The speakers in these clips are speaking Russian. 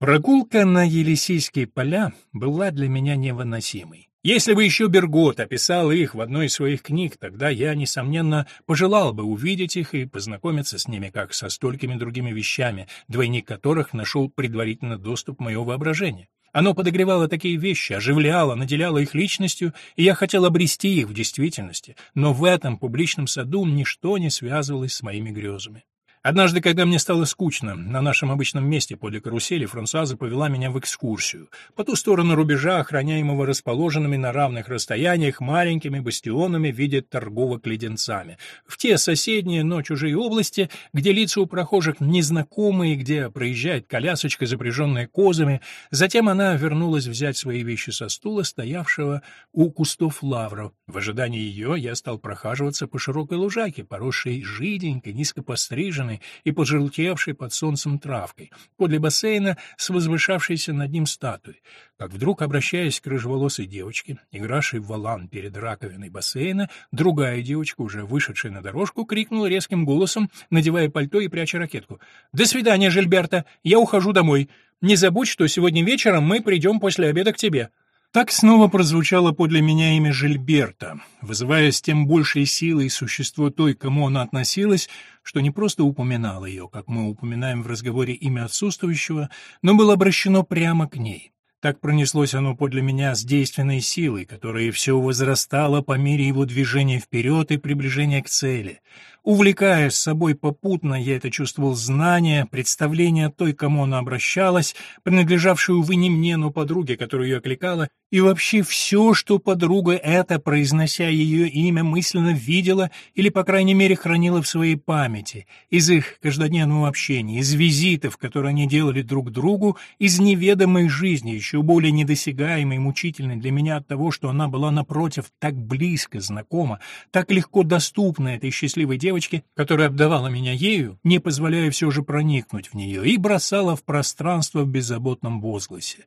Прогулка на Елисейские поля была для меня невыносимой. Если бы еще Бергот описал их в одной из своих книг, тогда я, несомненно, пожелал бы увидеть их и познакомиться с ними, как со столькими другими вещами, двойник которых нашел предварительно доступ в мое воображение. Оно подогревало такие вещи, оживляло, наделяло их личностью, и я хотел обрести их в действительности, но в этом публичном саду ничто не связывалось с моими грезами. Однажды, когда мне стало скучно, на нашем обычном месте подле карусели Франсуаза повела меня в экскурсию. По ту сторону рубежа, охраняемого расположенными на равных расстояниях маленькими бастионами в виде торговок леденцами. В те соседние, но чужие области, где лица у прохожих незнакомые, где проезжает колясочка, запряженная козами. Затем она вернулась взять свои вещи со стула, стоявшего у кустов лавров. В ожидании ее я стал прохаживаться по широкой лужайке, поросшей жиденькой, низко постриженной, и пожелтевшей под солнцем травкой, подле бассейна с возвышавшейся над ним статуей, как вдруг, обращаясь к рыжеволосой девочке, игравшей в валан перед раковиной бассейна, другая девочка, уже вышедшая на дорожку, крикнула резким голосом, надевая пальто и пряча ракетку. «До свидания, Жильберта! Я ухожу домой! Не забудь, что сегодня вечером мы придем после обеда к тебе!» Так снова прозвучало подле меня имя Жильберта, вызывая с тем большей силой существо той, к кому она относилась, что не просто упоминало ее, как мы упоминаем в разговоре имя отсутствующего, но было обращено прямо к ней. Так пронеслось оно подле меня с действенной силой, которая все возрастала по мере его движения вперед и приближения к цели — Увлекая с собой попутно, я это чувствовал знание, представление той, кому она обращалась, принадлежавшей, увы, не мне, но подруге, которую ее окликала, и вообще все, что подруга эта, произнося ее имя, мысленно видела или, по крайней мере, хранила в своей памяти, из их каждодневного общения, из визитов, которые они делали друг другу, из неведомой жизни, еще более недосягаемой, мучительной для меня от того, что она была, напротив, так близко знакома, так легко доступна этой счастливой девушке, девочки, которая обдавала меня ею, не позволяя все же проникнуть в нее, и бросала в пространство в беззаботном возгласе.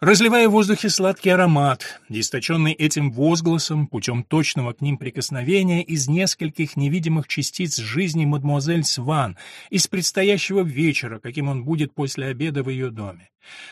Разливая в воздухе сладкий аромат, источенный этим возгласом путем точного к ним прикосновения из нескольких невидимых частиц жизни мадемуазель Сван, из предстоящего вечера, каким он будет после обеда в ее доме.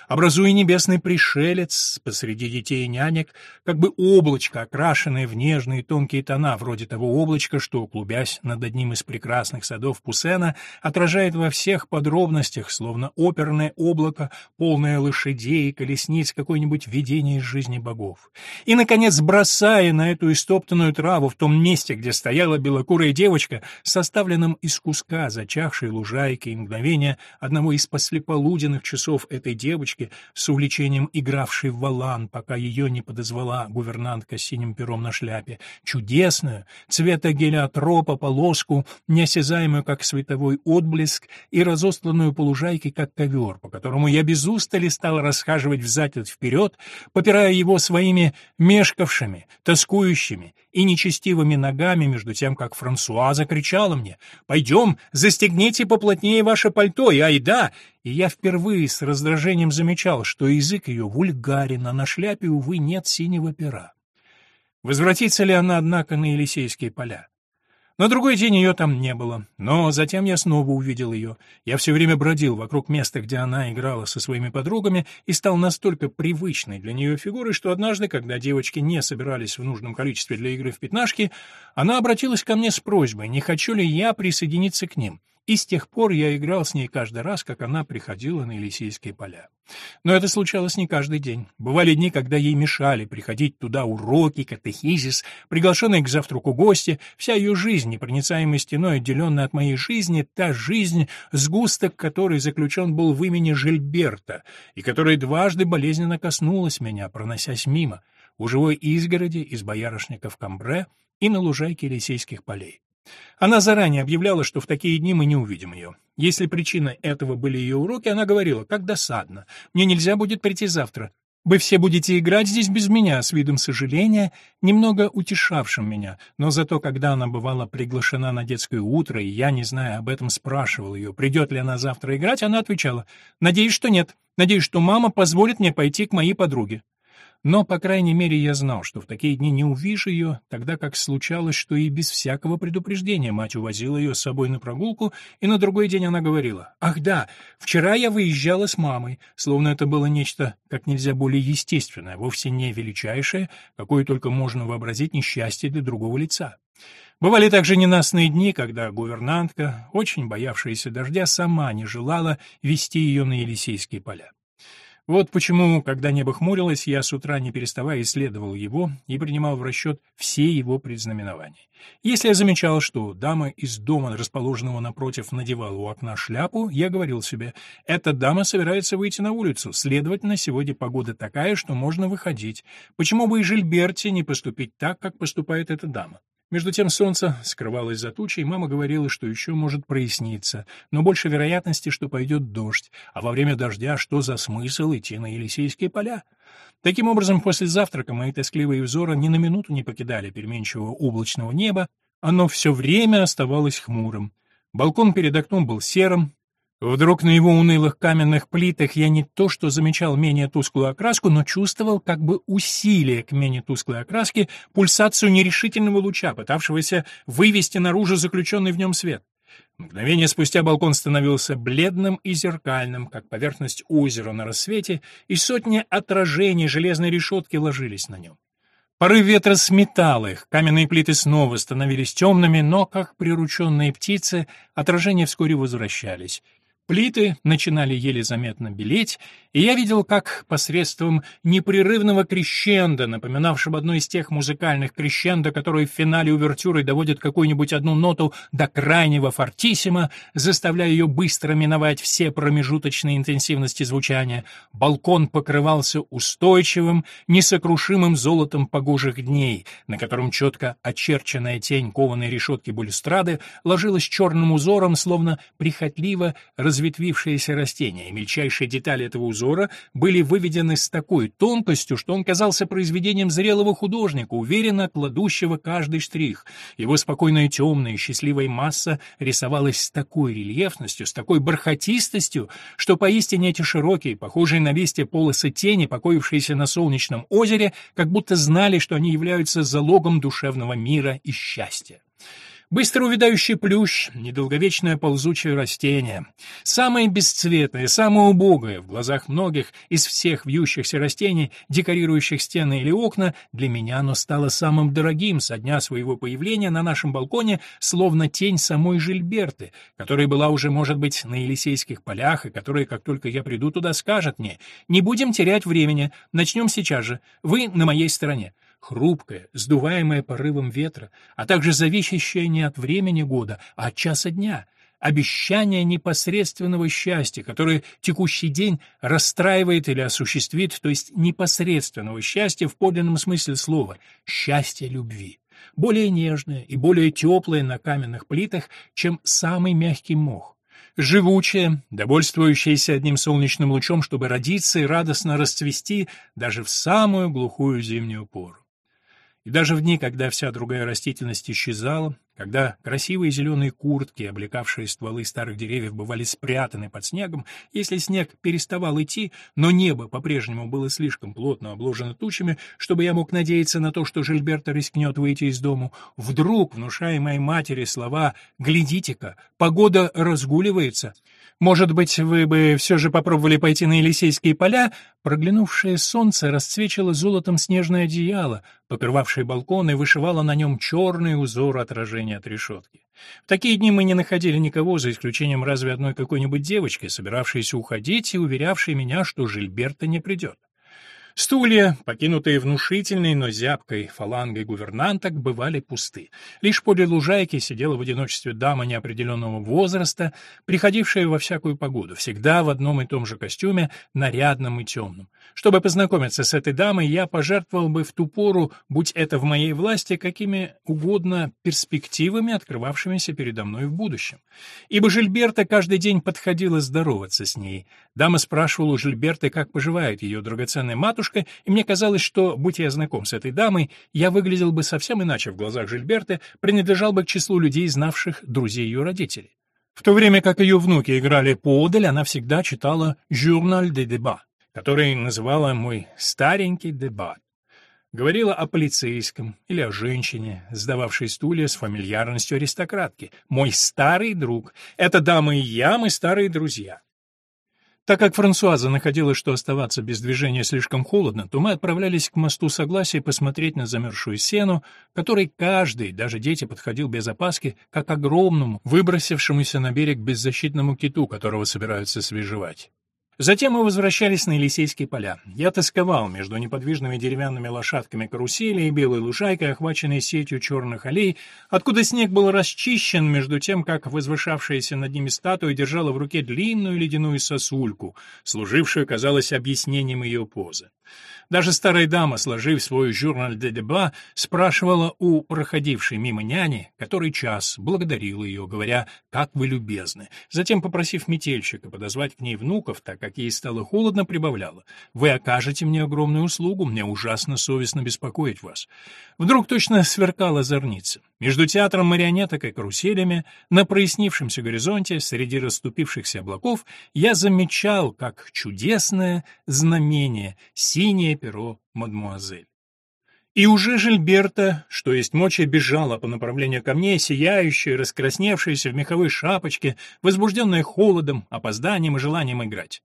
Образуя небесный пришелец посреди детей и нянек, как бы облачко, окрашенное в нежные тонкие тона, вроде того облачка, что, клубясь над одним из прекрасных садов Пусена, отражает во всех подробностях, словно оперное облако, полное лошадей, колесниц, какое-нибудь видение из жизни богов. И, наконец, бросая на эту истоптанную траву в том месте, где стояла белокурая девочка, составленном из куска зачахшей лужайки и мгновения одного из послеполуденных часов этой девочки, с увлечением игравшей в валан, пока ее не подозвала гувернантка с синим пером на шляпе, чудесную, цвета гелиотропа полоску, неосязаемую, как световой отблеск, и разостланную по лужайке, как ковер, по которому я без устали стал расхаживать взад и вперед, попирая его своими мешкавшими, тоскующими и нечестивыми ногами, между тем, как Франсуа закричала мне «Пойдем, застегните поплотнее ваше пальто, и айда!» И я впервые с раздражением замечал, что язык ее вульгарен, а на шляпе, увы, нет синего пера. Возвратится ли она, однако, на Елисейские поля? На другой день ее там не было, но затем я снова увидел ее. Я все время бродил вокруг места, где она играла со своими подругами, и стал настолько привычной для нее фигурой, что однажды, когда девочки не собирались в нужном количестве для игры в пятнашки, она обратилась ко мне с просьбой, не хочу ли я присоединиться к ним и с тех пор я играл с ней каждый раз, как она приходила на Елисейские поля. Но это случалось не каждый день. Бывали дни, когда ей мешали приходить туда уроки, катехизис, приглашенные к завтраку гости, вся ее жизнь, непроницаемой стеной, отделенная от моей жизни, та жизнь, сгусток которой заключен был в имени Жильберта, и которая дважды болезненно коснулась меня, проносясь мимо, у живой изгороди из боярышников Камбре и на лужайке Елисейских полей. Она заранее объявляла, что в такие дни мы не увидим ее. Если причиной этого были ее уроки, она говорила, как досадно, мне нельзя будет прийти завтра. Вы все будете играть здесь без меня, с видом сожаления, немного утешавшим меня, но зато, когда она бывала приглашена на детское утро, и я, не зная об этом, спрашивал ее, придет ли она завтра играть, она отвечала, «Надеюсь, что нет. Надеюсь, что мама позволит мне пойти к моей подруге». Но, по крайней мере, я знал, что в такие дни не увижу ее, тогда как случалось, что и без всякого предупреждения мать увозила ее с собой на прогулку, и на другой день она говорила, «Ах да, вчера я выезжала с мамой», словно это было нечто как нельзя более естественное, вовсе не величайшее, какое только можно вообразить несчастье для другого лица. Бывали также ненастные дни, когда гувернантка, очень боявшаяся дождя, сама не желала вести ее на Елисейские поля. Вот почему, когда небо хмурилось, я с утра не переставая исследовал его и принимал в расчет все его предзнаменования. Если я замечал, что дама из дома, расположенного напротив, надевала у окна шляпу, я говорил себе, эта дама собирается выйти на улицу, следовательно, сегодня погода такая, что можно выходить. Почему бы и Жильберте не поступить так, как поступает эта дама? Между тем солнце скрывалось за тучей, мама говорила, что еще может проясниться, но больше вероятности, что пойдет дождь, а во время дождя что за смысл идти на Елисейские поля? Таким образом, после завтрака мои тоскливые взоры ни на минуту не покидали переменчивого облачного неба, оно все время оставалось хмурым. Балкон перед окном был серым, Вдруг на его унылых каменных плитах я не то что замечал менее тусклую окраску, но чувствовал как бы усилие к менее тусклой окраске, пульсацию нерешительного луча, пытавшегося вывести наружу заключенный в нем свет. Мгновение спустя балкон становился бледным и зеркальным, как поверхность озера на рассвете, и сотни отражений железной решетки ложились на нем. Порыв ветра сметал их, каменные плиты снова становились темными, но, как прирученные птицы, отражения вскоре возвращались, Плиты начинали еле заметно белеть, и я видел, как посредством непрерывного крещенда, напоминавшего одно из тех музыкальных крещендо, которые в финале увертюры доводят какую-нибудь одну ноту до крайнего фортиссимо, заставляя ее быстро миновать все промежуточные интенсивности звучания, балкон покрывался устойчивым, несокрушимым золотом погожих дней, на котором четко очерченная тень кованой решетки балюстрады ложилась черным узором, словно прихотливо развиваясь разветвившиеся растения, и мельчайшие детали этого узора были выведены с такой тонкостью, что он казался произведением зрелого художника, уверенно кладущего каждый штрих. Его спокойная темная и счастливая масса рисовалась с такой рельефностью, с такой бархатистостью, что поистине эти широкие, похожие на листья полосы тени, покоившиеся на солнечном озере, как будто знали, что они являются залогом душевного мира и счастья. Быстро увядающий плющ, недолговечное ползучее растение. Самое бесцветное, самое убогое. В глазах многих из всех вьющихся растений, декорирующих стены или окна, для меня оно стало самым дорогим со дня своего появления на нашем балконе, словно тень самой Жильберты, которая была уже, может быть, на Елисейских полях, и которая, как только я приду туда, скажет мне «Не будем терять времени, начнем сейчас же, вы на моей стороне» хрупкая, сдуваемая порывом ветра, а также зависящая не от времени года, а от часа дня, обещание непосредственного счастья, которое текущий день расстраивает или осуществит, то есть непосредственного счастья в подлинном смысле слова, счастье любви более нежное и более теплое на каменных плитах, чем самый мягкий мох. Живучее, довольствующееся одним солнечным лучом, чтобы родиться и радостно расцвести даже в самую глухую зимнюю пору. И даже в дни, когда вся другая растительность исчезала, когда красивые зеленые куртки, облекавшие стволы старых деревьев, бывали спрятаны под снегом, если снег переставал идти, но небо по-прежнему было слишком плотно обложено тучами, чтобы я мог надеяться на то, что Жильберта рискнет выйти из дому, вдруг, внушая моей матери слова «Глядите-ка, погода разгуливается», может быть, вы бы все же попробовали пойти на Елисейские поля? Проглянувшее солнце расцвечило золотом снежное одеяло, покрывавшее балкон, и вышивало на нем черный узор отражения от решетки. В такие дни мы не находили никого, за исключением разве одной какой-нибудь девочки, собиравшейся уходить и уверявшей меня, что Жильберта не придет. Стулья, покинутые внушительной, но зябкой фалангой гувернанток, бывали пусты. Лишь подле лужайки сидела в одиночестве дама неопределенного возраста, приходившая во всякую погоду, всегда в одном и том же костюме, нарядном и темном. Чтобы познакомиться с этой дамой, я пожертвовал бы в ту пору, будь это в моей власти, какими угодно перспективами, открывавшимися передо мной в будущем. Ибо Жильберта каждый день подходила здороваться с ней. Дама спрашивала у Жильберты, как поживает ее драгоценная матушка, матушка, и мне казалось, что, будь я знаком с этой дамой, я выглядел бы совсем иначе в глазах Жильберты, принадлежал бы к числу людей, знавших друзей ее родителей. В то время как ее внуки играли поодаль, она всегда читала «Журналь де деба». который называла мой старенький дебат. Говорила о полицейском или о женщине, сдававшей стулья с фамильярностью аристократки. «Мой старый друг. Эта дама и я, мы старые друзья». Так как Франсуаза находила, что оставаться без движения слишком холодно, то мы отправлялись к мосту Согласия посмотреть на замерзшую сену, которой каждый, даже дети, подходил без опаски, как огромному, выбросившемуся на берег беззащитному киту, которого собираются свежевать. Затем мы возвращались на Елисейские поля. Я тосковал между неподвижными деревянными лошадками карусели и белой лужайкой, охваченной сетью черных аллей, откуда снег был расчищен между тем, как возвышавшаяся над ними статуя держала в руке длинную ледяную сосульку, служившую, казалось, объяснением ее позы. Даже старая дама, сложив свой журнал де деба, спрашивала у проходившей мимо няни, который час, благодарила ее, говоря «как вы любезны». Затем, попросив метельщика подозвать к ней внуков, так как ей стало холодно, прибавляла «Вы окажете мне огромную услугу, мне ужасно совестно беспокоить вас». Вдруг точно сверкала зорница. Между театром марионеток и каруселями, на прояснившемся горизонте, среди расступившихся облаков, я замечал, как чудесное знамение, синее перо мадмуазель. И уже Жильберта, что есть мочи, бежала по направлению ко мне, сияющая, раскрасневшаяся в меховой шапочке, возбужденная холодом, опозданием и желанием играть.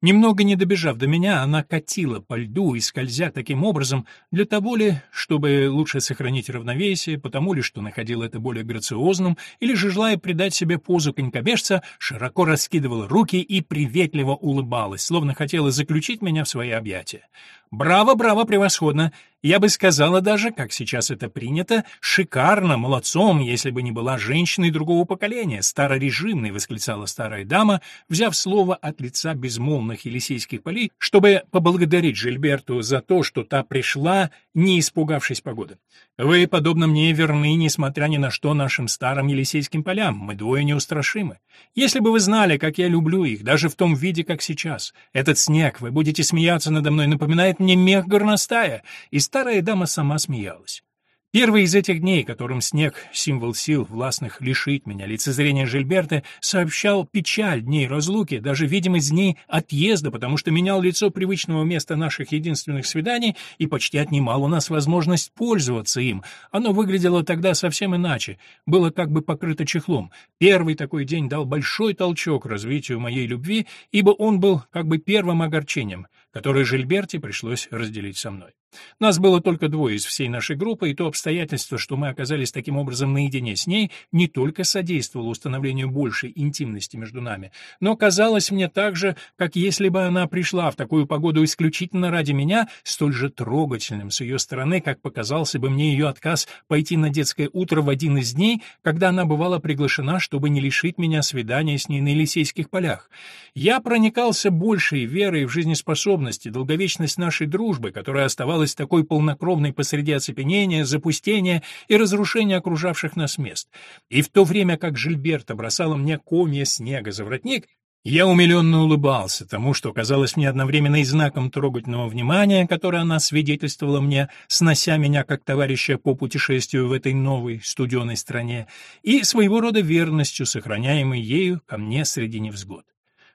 Немного не добежав до меня, она катила по льду и скользя таким образом, для того ли, чтобы лучше сохранить равновесие, потому ли, что находила это более грациозным, или же, желая придать себе позу конькобежца, широко раскидывала руки и приветливо улыбалась, словно хотела заключить меня в свои объятия. «Браво, браво, превосходно! Я бы сказала даже, как сейчас это принято, шикарно, молодцом, если бы не была женщиной другого поколения, старорежимной, восклицала старая дама, взяв слово от лица безмолвных Елисейских полей, чтобы поблагодарить Жильберту за то, что та пришла, не испугавшись погоды. Вы, подобно мне, верны, несмотря ни на что, нашим старым Елисейским полям, мы двое неустрашимы. Если бы вы знали, как я люблю их, даже в том виде, как сейчас, этот снег, вы будете смеяться надо мной, напоминает мне мех горностая, и старая дама сама смеялась. Первый из этих дней, которым снег, символ сил властных, лишить меня лицезрения Жильберты, сообщал печаль дней разлуки, даже видимость дней отъезда, потому что менял лицо привычного места наших единственных свиданий и почти отнимал у нас возможность пользоваться им. Оно выглядело тогда совсем иначе, было как бы покрыто чехлом. Первый такой день дал большой толчок развитию моей любви, ибо он был как бы первым огорчением, которое Жильберте пришлось разделить со мной. Нас было только двое из всей нашей группы, и то обстоятельство, что мы оказались таким образом наедине с ней, не только содействовало установлению большей интимности между нами, но казалось мне так же, как если бы она пришла в такую погоду исключительно ради меня, столь же трогательным с ее стороны, как показался бы мне ее отказ пойти на детское утро в один из дней, когда она бывала приглашена, чтобы не лишить меня свидания с ней на Елисейских полях. Я проникался большей верой в жизнеспособность и долговечность нашей дружбы, которая оставалась оставалась такой полнокровной посреди оцепенения, запустения и разрушения окружавших нас мест. И в то время как Жильберта бросала мне комья снега за воротник, я умиленно улыбался тому, что казалось мне одновременно и знаком трогательного внимания, которое она свидетельствовала мне, снося меня как товарища по путешествию в этой новой студеной стране, и своего рода верностью, сохраняемой ею ко мне среди невзгод.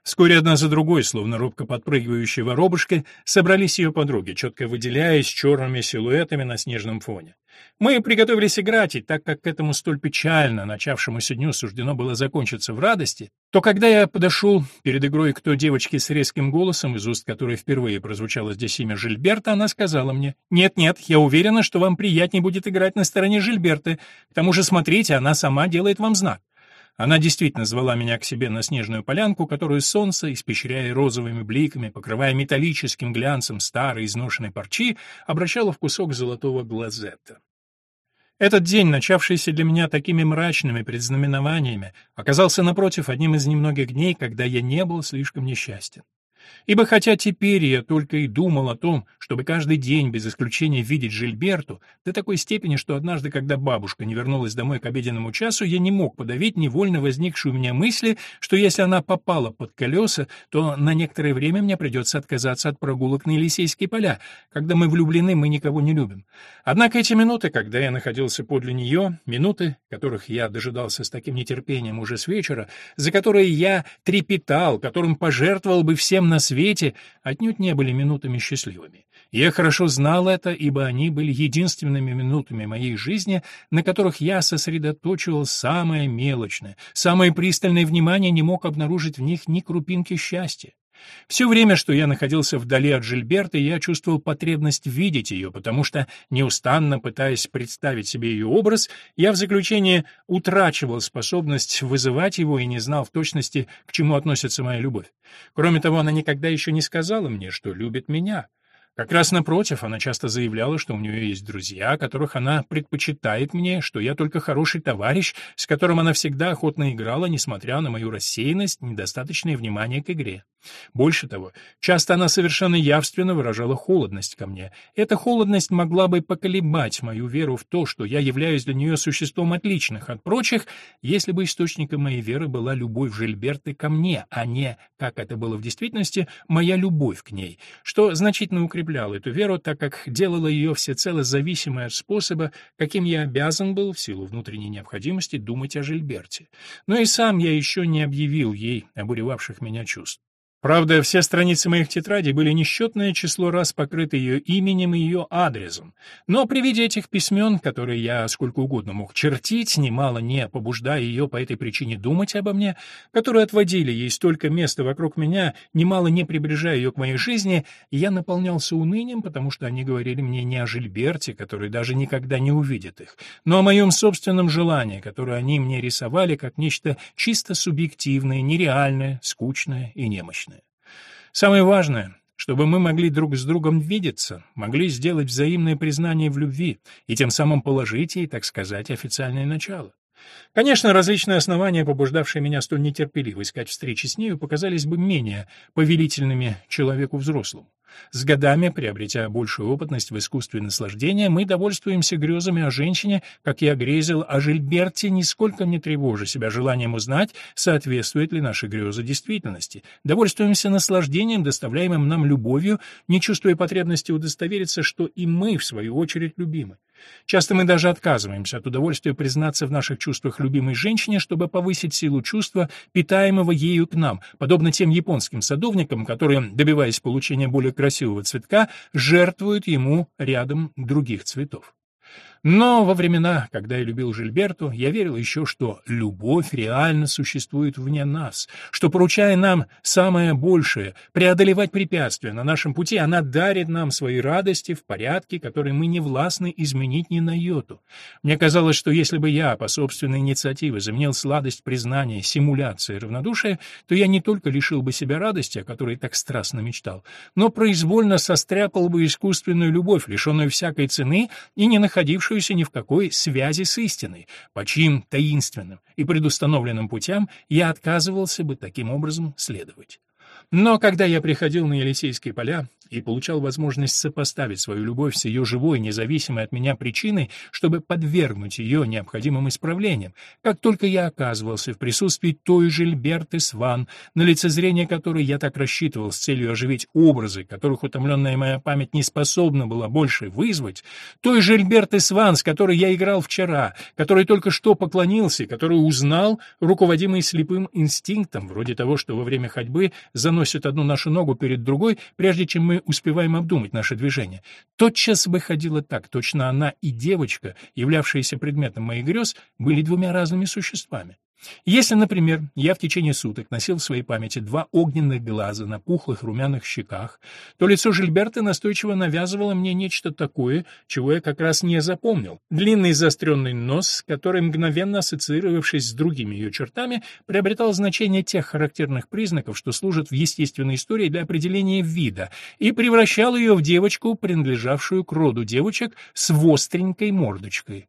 Вскоре одна за другой, словно робко подпрыгивающие воробушки, собрались ее подруги, четко выделяясь черными силуэтами на снежном фоне. Мы приготовились играть, и так как к этому столь печально начавшемуся дню суждено было закончиться в радости, то когда я подошел перед игрой к той девочке с резким голосом, из уст которой впервые прозвучало здесь имя Жильберта, она сказала мне, «Нет-нет, я уверена, что вам приятнее будет играть на стороне Жильберты. К тому же, смотрите, она сама делает вам знак». Она действительно звала меня к себе на снежную полянку, которую солнце, испещряя розовыми бликами, покрывая металлическим глянцем старой изношенной парчи, обращало в кусок золотого глазета. Этот день, начавшийся для меня такими мрачными предзнаменованиями, оказался, напротив, одним из немногих дней, когда я не был слишком несчастен. Ибо хотя теперь я только и думал о том, чтобы каждый день без исключения видеть Жильберту, до такой степени, что однажды, когда бабушка не вернулась домой к обеденному часу, я не мог подавить невольно возникшую у меня мысли, что если она попала под колеса, то на некоторое время мне придется отказаться от прогулок на Елисейские поля. Когда мы влюблены, мы никого не любим. Однако эти минуты, когда я находился подле нее, минуты, которых я дожидался с таким нетерпением уже с вечера, за которые я трепетал, которым пожертвовал бы всем на свете отнюдь не были минутами счастливыми. Я хорошо знал это, ибо они были единственными минутами моей жизни, на которых я сосредоточивал самое мелочное, самое пристальное внимание, не мог обнаружить в них ни крупинки счастья. Все время, что я находился вдали от Жильберта, я чувствовал потребность видеть ее, потому что, неустанно пытаясь представить себе ее образ, я в заключение утрачивал способность вызывать его и не знал в точности, к чему относится моя любовь. Кроме того, она никогда еще не сказала мне, что любит меня. Как раз напротив, она часто заявляла, что у нее есть друзья, которых она предпочитает мне, что я только хороший товарищ, с которым она всегда охотно играла, несмотря на мою рассеянность, недостаточное внимание к игре. Больше того, часто она совершенно явственно выражала холодность ко мне. Эта холодность могла бы поколебать мою веру в то, что я являюсь для нее существом отличных от прочих, если бы источником моей веры была любовь Жильберты ко мне, а не, как это было в действительности, моя любовь к ней, что значительно укрепляло эту веру, так как делало ее всецело зависимой от способа, каким я обязан был, в силу внутренней необходимости, думать о Жильберте. Но и сам я еще не объявил ей обуревавших меня чувств. Правда, все страницы моих тетрадей были несчетное число раз покрыты ее именем и ее адресом. Но при виде этих письмен, которые я сколько угодно мог чертить, немало не побуждая ее по этой причине думать обо мне, которые отводили ей столько места вокруг меня, немало не приближая ее к моей жизни, я наполнялся унынием, потому что они говорили мне не о Жильберте, который даже никогда не увидит их, но о моем собственном желании, которое они мне рисовали как нечто чисто субъективное, нереальное, скучное и немощное. Самое важное, чтобы мы могли друг с другом видеться, могли сделать взаимное признание в любви и тем самым положить ей, так сказать, официальное начало. Конечно, различные основания, побуждавшие меня столь нетерпеливо искать встречи с нею, показались бы менее повелительными человеку взрослому. С годами, приобретя большую опытность в искусстве наслаждения, мы довольствуемся грезами о женщине, как я грезил о Жильберте, нисколько не тревожа себя желанием узнать, соответствует ли наши грезы действительности. Довольствуемся наслаждением, доставляемым нам любовью, не чувствуя потребности удостовериться, что и мы, в свою очередь, любимы. Часто мы даже отказываемся от удовольствия признаться в наших чувствах любимой женщине, чтобы повысить силу чувства, питаемого ею к нам, подобно тем японским садовникам, которые, добиваясь получения более красивого цветка, жертвуют ему рядом других цветов. Но во времена, когда я любил Жильберту, я верил еще, что любовь реально существует вне нас, что, поручая нам самое большее, преодолевать препятствия на нашем пути, она дарит нам свои радости в порядке, который мы не властны изменить ни на йоту. Мне казалось, что если бы я по собственной инициативе заменил сладость признания, симуляции, равнодушия, то я не только лишил бы себя радости, о которой так страстно мечтал, но произвольно состряпал бы искусственную любовь, лишенную всякой цены и не находившую находившуюся ни в какой связи с истиной, по чьим таинственным и предустановленным путям я отказывался бы таким образом следовать. Но когда я приходил на Елисейские поля и получал возможность сопоставить свою любовь с ее живой, независимой от меня причиной, чтобы подвергнуть ее необходимым исправлениям, как только я оказывался в присутствии той же Льберты Сван, на лицезрение которой я так рассчитывал с целью оживить образы, которых утомленная моя память не способна была больше вызвать, той же Льберты Сван, с которой я играл вчера, который только что поклонился, который узнал, руководимый слепым инстинктом, вроде того, что во время ходьбы заносит одну нашу ногу перед другой, прежде чем мы успеваем обдумать наше движение. Тотчас выходило так, точно она и девочка, являвшаяся предметом моих грез, были двумя разными существами. Если, например, я в течение суток носил в своей памяти два огненных глаза на пухлых румяных щеках, то лицо Жильберта настойчиво навязывало мне нечто такое, чего я как раз не запомнил. Длинный заостренный нос, который, мгновенно ассоциировавшись с другими ее чертами, приобретал значение тех характерных признаков, что служат в естественной истории для определения вида, и превращал ее в девочку, принадлежавшую к роду девочек с востренькой мордочкой.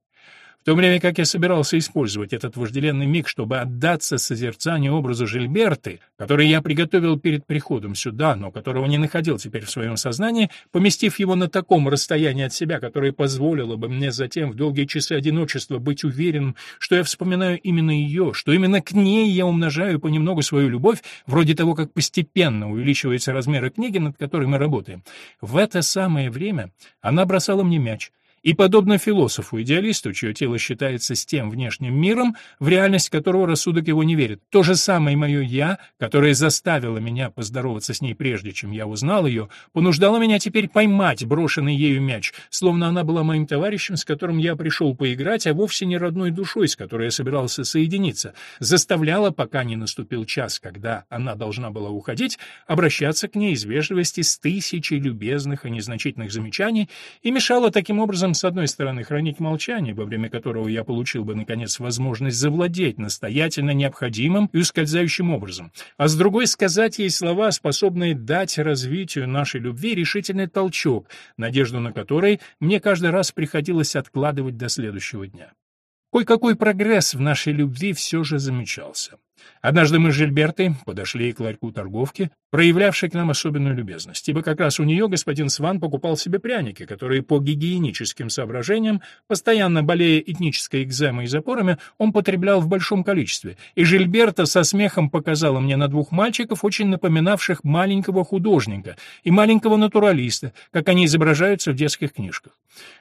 В то время как я собирался использовать этот вожделенный миг, чтобы отдаться созерцанию образа Жильберты, который я приготовил перед приходом сюда, но которого не находил теперь в своем сознании, поместив его на таком расстоянии от себя, которое позволило бы мне затем в долгие часы одиночества быть уверенным, что я вспоминаю именно ее, что именно к ней я умножаю понемногу свою любовь, вроде того, как постепенно увеличиваются размеры книги, над которой мы работаем. В это самое время она бросала мне мяч — и, подобно философу-идеалисту, чье тело считается с тем внешним миром, в реальность которого рассудок его не верит, то же самое мое «я», которое заставило меня поздороваться с ней прежде, чем я узнал ее, понуждало меня теперь поймать брошенный ею мяч, словно она была моим товарищем, с которым я пришел поиграть, а вовсе не родной душой, с которой я собирался соединиться, заставляла, пока не наступил час, когда она должна была уходить, обращаться к ней из вежливости с тысячей любезных и незначительных замечаний и мешала таким образом с одной стороны, хранить молчание, во время которого я получил бы, наконец, возможность завладеть настоятельно необходимым и ускользающим образом, а с другой — сказать ей слова, способные дать развитию нашей любви решительный толчок, надежду на который мне каждый раз приходилось откладывать до следующего дня. Кой-какой прогресс в нашей любви все же замечался. Однажды мы с Жильбертой подошли к ларьку торговки, проявлявшей к нам особенную любезность, ибо как раз у нее господин Сван покупал себе пряники, которые по гигиеническим соображениям, постоянно болея этнической экземой и запорами, он потреблял в большом количестве, и Жильберта со смехом показала мне на двух мальчиков, очень напоминавших маленького художника и маленького натуралиста, как они изображаются в детских книжках.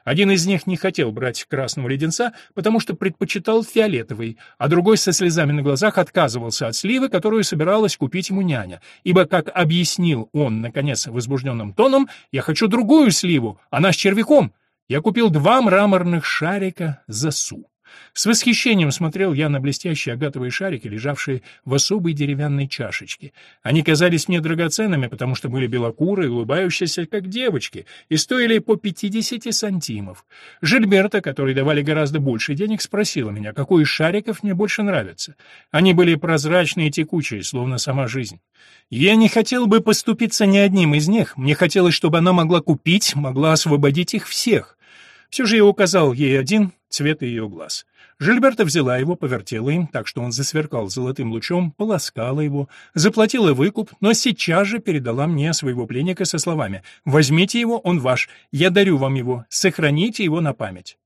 Один из них не хотел брать красного леденца, потому что предпочитал фиолетовый, а другой со слезами на глазах отказывался от сливы, которую собиралась купить ему няня, ибо, как объяснил он, наконец, возбужденным тоном, «Я хочу другую сливу, она с червяком». Я купил два мраморных шарика за су. С восхищением смотрел я на блестящие агатовые шарики, лежавшие в особой деревянной чашечке. Они казались мне драгоценными, потому что были белокурые, улыбающиеся, как девочки, и стоили по 50 сантимов. Жильберта, которой давали гораздо больше денег, спросила меня, какой из шариков мне больше нравится. Они были прозрачные и текучие, словно сама жизнь. Я не хотел бы поступиться ни одним из них, мне хотелось, чтобы она могла купить, могла освободить их всех. Все же я указал ей один, цвет ее глаз. Жильберта взяла его, повертела им, так что он засверкал золотым лучом, полоскала его, заплатила выкуп, но сейчас же передала мне своего пленника со словами «Возьмите его, он ваш, я дарю вам его, сохраните его на память».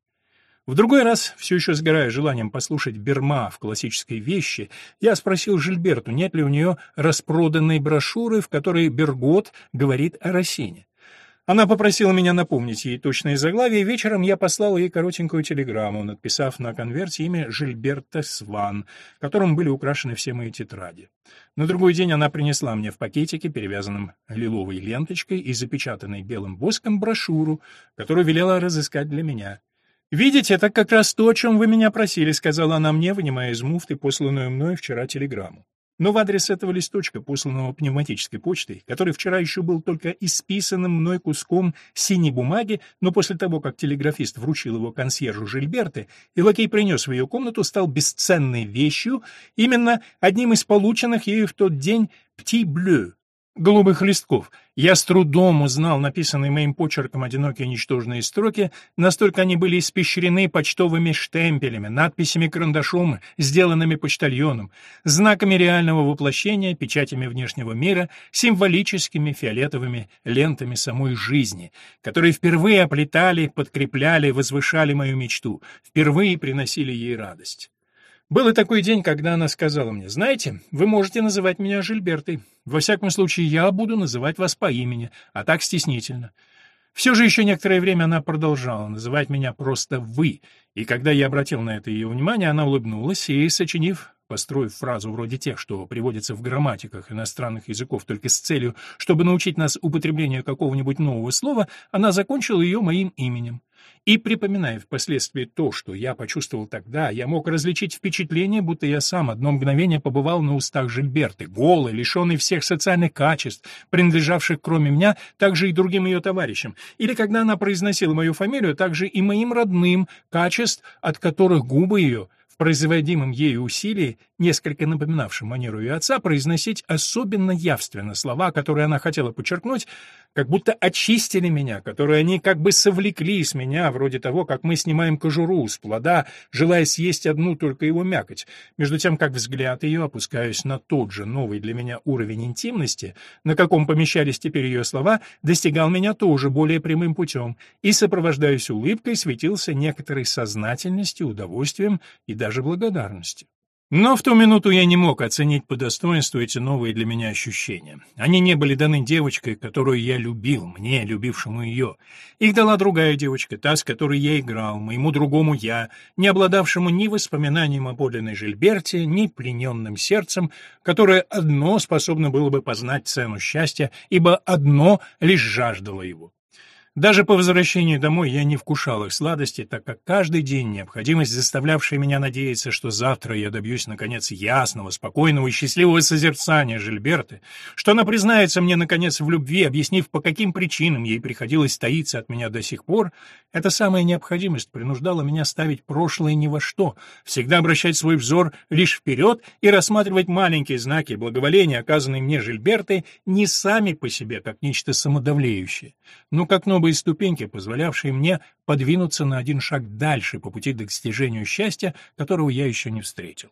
В другой раз, все еще сгорая желанием послушать Берма в классической вещи, я спросил Жильберту, нет ли у нее распроданной брошюры, в которой Бергот говорит о Рассине. Она попросила меня напомнить ей точное заглавие, и вечером я послал ей коротенькую телеграмму, написав на конверте имя Жильберта Сван, которым были украшены все мои тетради. На другой день она принесла мне в пакетике, перевязанном лиловой ленточкой и запечатанной белым воском, брошюру, которую велела разыскать для меня. «Видите, это как раз то, о чем вы меня просили», — сказала она мне, вынимая из муфты посланную мной вчера телеграмму. Но в адрес этого листочка, посланного пневматической почтой, который вчера еще был только исписанным мной куском синей бумаги, но после того, как телеграфист вручил его консьержу Жильберте, и лакей принес в ее комнату, стал бесценной вещью, именно одним из полученных ею в тот день «Пти Блeu», голубых листков. Я с трудом узнал написанные моим почерком одинокие ничтожные строки, настолько они были испещрены почтовыми штемпелями, надписями карандашом, сделанными почтальоном, знаками реального воплощения, печатями внешнего мира, символическими фиолетовыми лентами самой жизни, которые впервые оплетали, подкрепляли, возвышали мою мечту, впервые приносили ей радость. Был и такой день, когда она сказала мне, «Знаете, вы можете называть меня Жильбертой. Во всяком случае, я буду называть вас по имени, а так стеснительно». Все же еще некоторое время она продолжала называть меня просто «вы», и когда я обратил на это ее внимание, она улыбнулась и, сочинив, построив фразу вроде тех, что приводится в грамматиках иностранных языков только с целью, чтобы научить нас употреблению какого-нибудь нового слова, она закончила ее моим именем. И, припоминая впоследствии то, что я почувствовал тогда, я мог различить впечатление, будто я сам одно мгновение побывал на устах Жильберты, голый, лишенный всех социальных качеств, принадлежавших, кроме меня, также и другим ее товарищам, или когда она произносила мою фамилию, также и моим родным, качеств, от которых губы ее производимом ею усилии, несколько напоминавшем манеру ее отца, произносить особенно явственно слова, которые она хотела подчеркнуть, как будто очистили меня, которые они как бы совлекли с меня, вроде того, как мы снимаем кожуру с плода, желая съесть одну только его мякоть, между тем, как взгляд ее, опускаясь на тот же новый для меня уровень интимности, на каком помещались теперь ее слова, достигал меня тоже более прямым путем и, сопровождаясь улыбкой, светился некоторой сознательностью, удовольствием и даже благодарности. Но в ту минуту я не мог оценить по достоинству эти новые для меня ощущения. Они не были даны девочкой, которую я любил, мне, любившему ее. Их дала другая девочка, та, с которой я играл, моему другому я, не обладавшему ни воспоминанием о подлинной Жильберте, ни плененным сердцем, которое одно способно было бы познать цену счастья, ибо одно лишь жаждало его. Даже по возвращении домой я не вкушал их сладости, так как каждый день необходимость, заставлявшая меня надеяться, что завтра я добьюсь, наконец, ясного, спокойного и счастливого созерцания Жильберты, что она признается мне, наконец, в любви, объяснив, по каким причинам ей приходилось таиться от меня до сих пор, эта самая необходимость принуждала меня ставить прошлое ни во что, всегда обращать свой взор лишь вперед и рассматривать маленькие знаки благоволения, оказанные мне Жильбертой, не сами по себе, как нечто самодавлеющее, но как новые ступеньки, позволявшие мне подвинуться на один шаг дальше по пути к достижению счастья, которого я еще не встретил.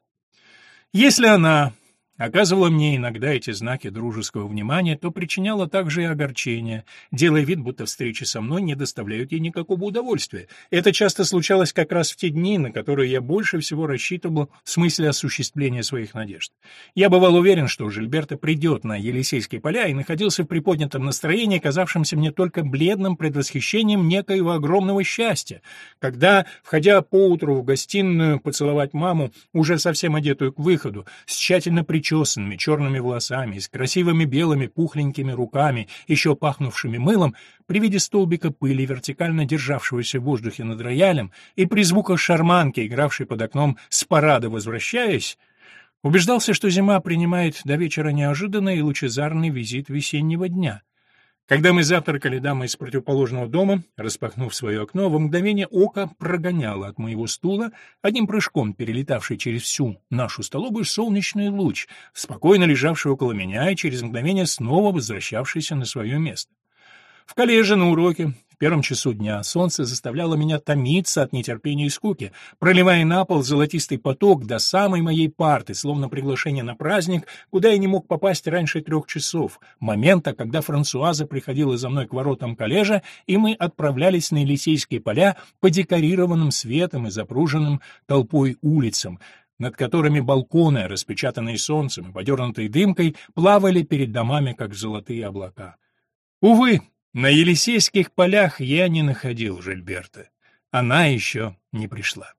Если она оказывала мне иногда эти знаки дружеского внимания, то причиняла также и огорчение, делая вид, будто встречи со мной не доставляют ей никакого удовольствия. Это часто случалось как раз в те дни, на которые я больше всего рассчитывал в смысле осуществления своих надежд. Я бывал уверен, что Жильберта придет на Елисейские поля и находился в приподнятом настроении, казавшемся мне только бледным предвосхищением некоего огромного счастья, когда, входя поутру в гостиную поцеловать маму, уже совсем одетую к выходу, с тщательно причем причесанными черными волосами, с красивыми белыми пухленькими руками, еще пахнувшими мылом, при виде столбика пыли, вертикально державшегося в воздухе над роялем, и при звуках шарманки, игравшей под окном с парада возвращаясь, убеждался, что зима принимает до вечера неожиданный и лучезарный визит весеннего дня — когда мы завтракали, дама из противоположного дома, распахнув свое окно, в мгновение ока прогоняла от моего стула, одним прыжком перелетавший через всю нашу столовую, солнечный луч, спокойно лежавший около меня и через мгновение снова возвращавшийся на свое место. В коллеже на уроке в первом часу дня солнце заставляло меня томиться от нетерпения и скуки, проливая на пол золотистый поток до самой моей парты, словно приглашение на праздник, куда я не мог попасть раньше трех часов, момента, когда Франсуаза приходила за мной к воротам коллежа, и мы отправлялись на Елисейские поля по декорированным светом и запруженным толпой улицам, над которыми балконы, распечатанные солнцем и подернутые дымкой, плавали перед домами, как золотые облака. Увы, на Елисейских полях я не находил Жильберта. Она еще не пришла.